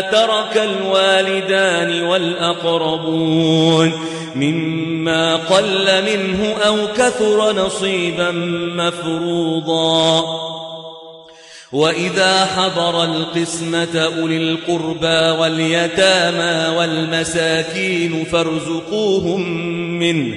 ترك الوالدان والأقربون مما قل منه أو كثر نصيبا مفروضا وإذا حضر القسمة أولي القربى واليتامى والمساكين فارزقوهم منه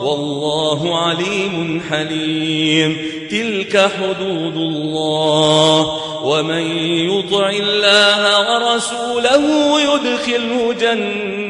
والله عليم حليم. تلك حدود الله. ومن يطع الله ورسوله يدخله جنات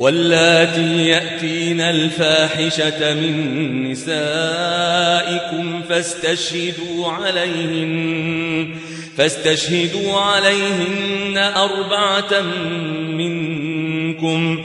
واللاتي يأتين الفاحشة من نسائكم فاستشهدوا عليهن فاستشهدوا عليهن أربعة منكم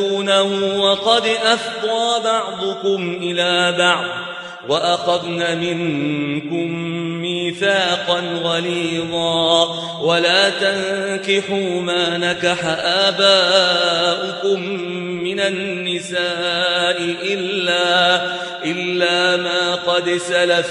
تأخذونه وقد أفضى بعضكم إلى بعض وأخذن منكم ميثاقا غليظا ولا تنكحوا ما نكح آباؤكم من النساء إلا, إلا ما قد سلف